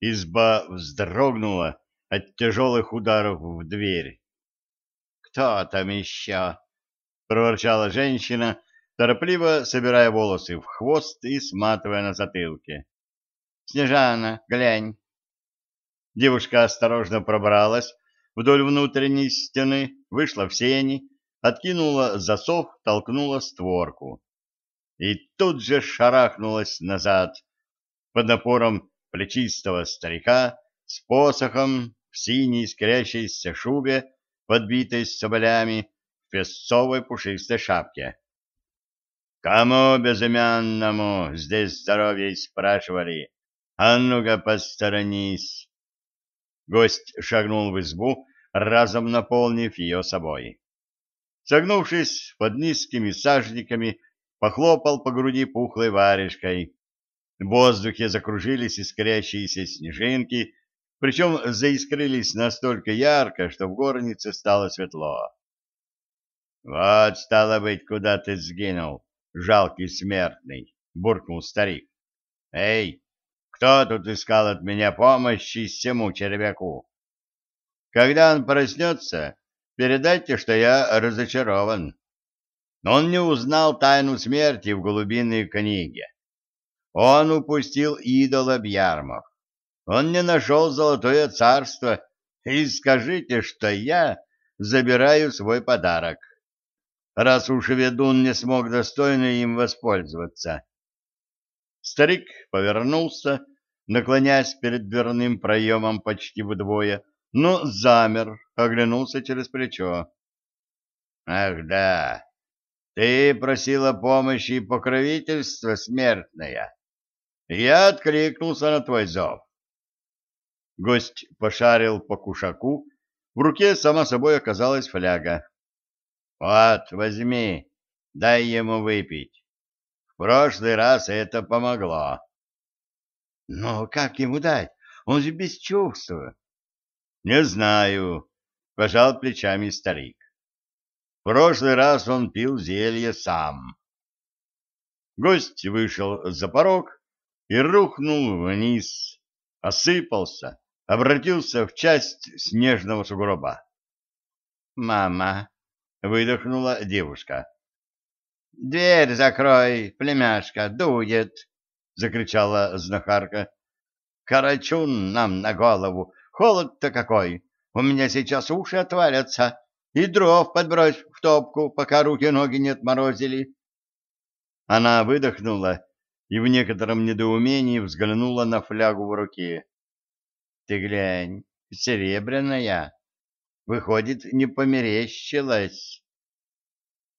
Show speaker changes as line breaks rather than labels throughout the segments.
Изба вздрогнула от тяжелых ударов в дверь. «Кто там еще?» — проворчала женщина, торопливо собирая волосы в хвост и сматывая на затылке. «Снежана, глянь!» Девушка осторожно пробралась вдоль внутренней стены, вышла в сени, откинула засов, толкнула створку. И тут же шарахнулась назад под напором плечистого старика с посохом в синей искрящейся шубе, подбитой соболями, в песцовой пушистой шапке. «Кому безымянному здесь здоровье спрашивали? А ну-ка, посторонись!» Гость шагнул в избу, разом наполнив ее собой. Согнувшись под низкими сажниками, похлопал по груди пухлой варежкой. В воздухе закружились искрящиеся снежинки, причем заискрились настолько ярко, что в горнице стало светло. — Вот, стало быть, куда ты сгинул, жалкий смертный, — буркнул старик. — Эй, кто тут искал от меня помощи всему червяку? Когда он проснется, передайте, что я разочарован. Он не узнал тайну смерти в голубиной книге. Он упустил идола Бьярмов. Он не нашел золотое царство. И скажите, что я забираю свой подарок, раз уж ведун не смог достойно им воспользоваться. Старик повернулся, наклоняясь перед дверным проемом почти вдвое, но замер, оглянулся через плечо. «Ах да, ты просила помощи и покровительства, смертная. Я откликнулся на твой зов». Гость пошарил по кушаку, в руке, само собой, оказалась фляга. «Вот, возьми, дай ему выпить. В прошлый раз это помогло». «Но как ему дать? Он же без чувства». Не знаю, пожал плечами старик. В прошлый раз он пил зелье сам. Гость вышел за порог и рухнул вниз, осыпался, обратился в часть снежного сугроба. «Мама!» — выдохнула девушка. «Дверь закрой, племяшка, дует!» — закричала знахарка. «Карачун нам на голову, Холод-то какой! У меня сейчас уши отвалятся. И дров подбрось в топку, пока руки-ноги не отморозили. Она выдохнула и в некотором недоумении взглянула на флягу в руке. — Ты глянь, серебряная. Выходит, не померещилась.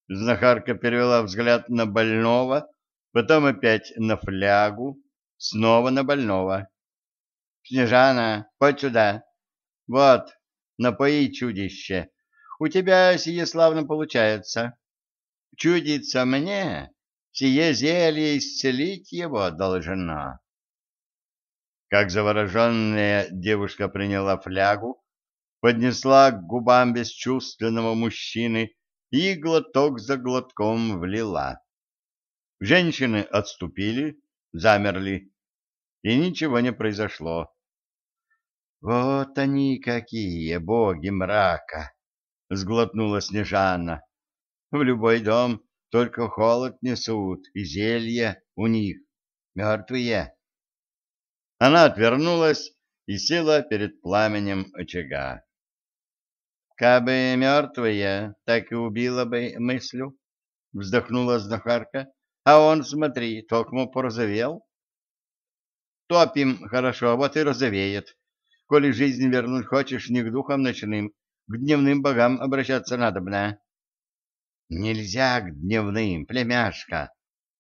Знахарка перевела взгляд на больного, потом опять на флягу, снова на больного. Снежана, подь сюда. Вот, напои чудище. У тебя сие славно получается. Чудится мне, сие зелье исцелить его должно. Как завороженная девушка приняла флягу, поднесла к губам бесчувственного мужчины и глоток за глотком влила. Женщины отступили, замерли, и ничего не произошло. Вот они какие, боги мрака! — сглотнула Снежана. В любой дом только холод несут, и зелья у них мертвые. Она отвернулась и села перед пламенем очага. «Кабы мертвые, так и убила бы мыслю», — вздохнула знахарка. «А он, смотри, токмо порозовел». «Топим хорошо, вот и розовеет. Коли жизнь вернуть хочешь, не к духам ночным, к дневным богам обращаться надобно. — Нельзя к дневным, племяшка.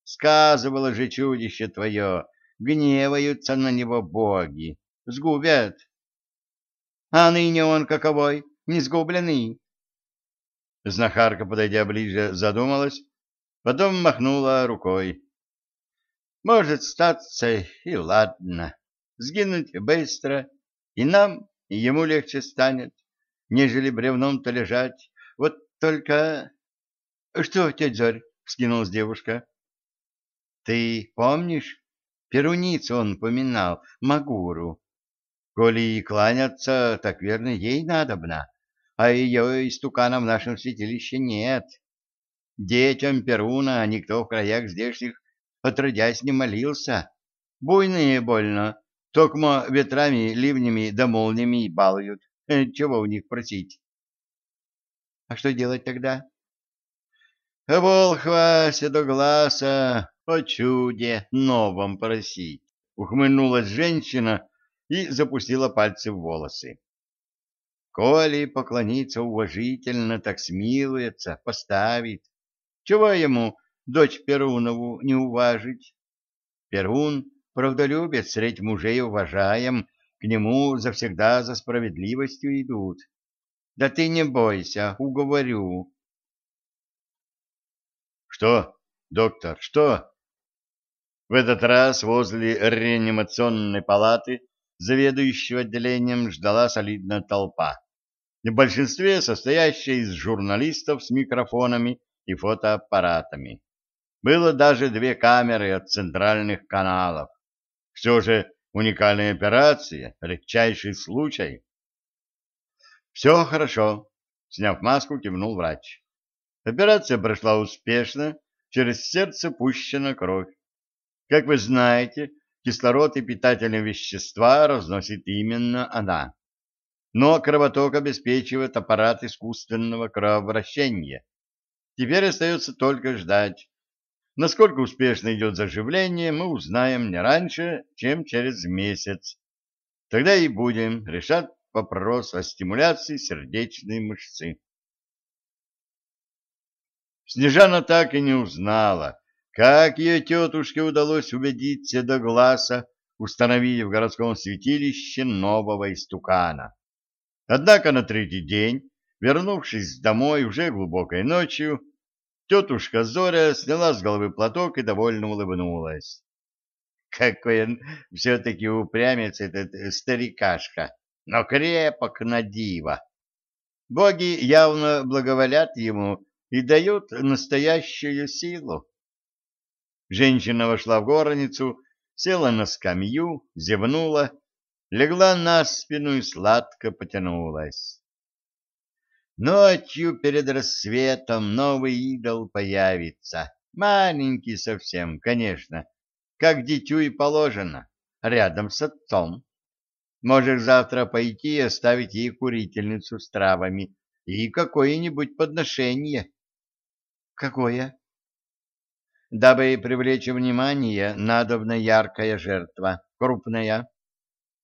Сказывало же чудище твое, гневаются на него боги, сгубят. А ныне он каковой, не сгубленный. Знахарка, подойдя ближе, задумалась, потом махнула рукой. Может, статься и ладно, сгинуть быстро — и нам, и ему легче станет, нежели бревном-то лежать. Вот только... — Что, тетя Зорь? — скинулась девушка. — Ты помнишь? Перуницу он поминал, Магуру. Коли и кланяться, так верно, ей надобно, а ее истукана в нашем святилище нет. Детям Перуна никто в краях здешних отродясь не молился. Буйные больно, токмо ветрами, ливнями да молниями балуют. Э, чего у них просить? А что делать тогда? Волхва седогласа о чуде новом просить. Ухмыльнулась женщина и запустила пальцы в волосы. Коли поклониться уважительно, так смилуется, поставит. Чего ему дочь Перунову не уважить? Перун правдолюбец, средь мужей уважаем, к нему завсегда за справедливостью идут. Да ты не бойся, уговорю. Что, доктор, что? В этот раз возле реанимационной палаты заведующего отделением ждала солидная толпа, в большинстве состоящая из журналистов с микрофонами и фотоаппаратами. Было даже две камеры от центральных каналов. Все же уникальная операция, редчайший случай. Все хорошо, сняв маску, кивнул врач. Операция прошла успешно, через сердце пущена кровь. Как вы знаете, кислород и питательные вещества разносит именно она. Но кровоток обеспечивает аппарат искусственного кровообращения. Теперь остается только ждать. Насколько успешно идет заживление, мы узнаем не раньше, чем через месяц. Тогда и будем решать вопрос о стимуляции сердечной мышцы. Снежана так и не узнала, как ее тетушке удалось убедиться до глаза, установив в городском святилище нового истукана. Однако на третий день, вернувшись домой уже глубокой ночью, тетушка Зоря сняла с головы платок и довольно улыбнулась. Какой он все-таки упрямец этот старикашка, но крепок на диво. Боги явно благоволят ему и дают настоящую силу. Женщина вошла в горницу, села на скамью, зевнула, легла на спину и сладко потянулась. Ночью перед рассветом новый идол появится, маленький совсем, конечно, как дитю и положено, рядом с отцом. Можешь завтра пойти и оставить ей курительницу с травами и какое-нибудь подношение. — Какое? Дабы привлечь внимание, надобна яркая жертва, крупная.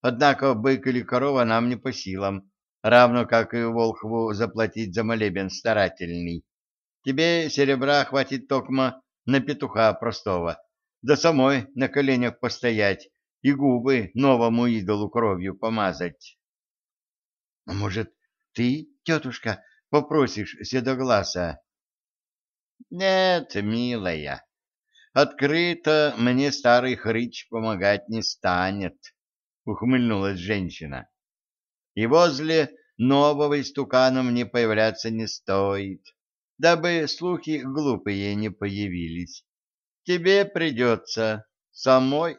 Однако бык или корова нам не по силам, равно как и волхву заплатить за молебен старательный. Тебе серебра хватит токма на петуха простого, да самой на коленях постоять и губы новому идолу кровью помазать. — может, ты, тетушка, попросишь седогласа? — Нет, милая, Открыто мне старый хрыч помогать не станет, — ухмыльнулась женщина. И возле нового истукана мне появляться не стоит, дабы слухи глупые не появились. Тебе придется самой